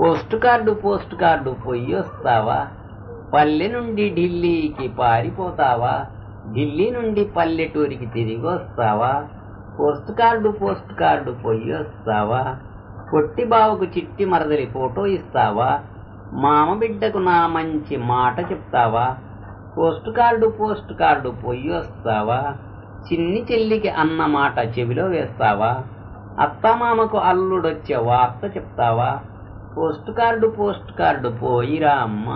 Post card post card పొయ్యి వస్తావా? పల్లె నుండి ఢిల్లీకి పారిపోతావా? ఢిల్లీ నుండి పల్లెటూరికి తిరిగి వస్తావా? పోస్ట్ కార్డు పోస్ట్ కార్డు పొయ్యి వస్తావా? పొట్టి బావుకు చిట్టి మరదలి ఫోటో ఇస్తావా? మామ బిడ్డకు నా మంచి మాట చెప్తావా? పోస్ట్ కార్డు పోస్ట్ కార్డు పొయ్యి వస్తావా? చిన్ని చెల్లికి అన్న మాట చెవిలో వేస్తావా? అత్తమామకు అల్లుడొచ్చే వార్త చెప్తావా? పోస్ట్ కార్డు పోస్ట్ కార్డు పోయిరా అమ్మ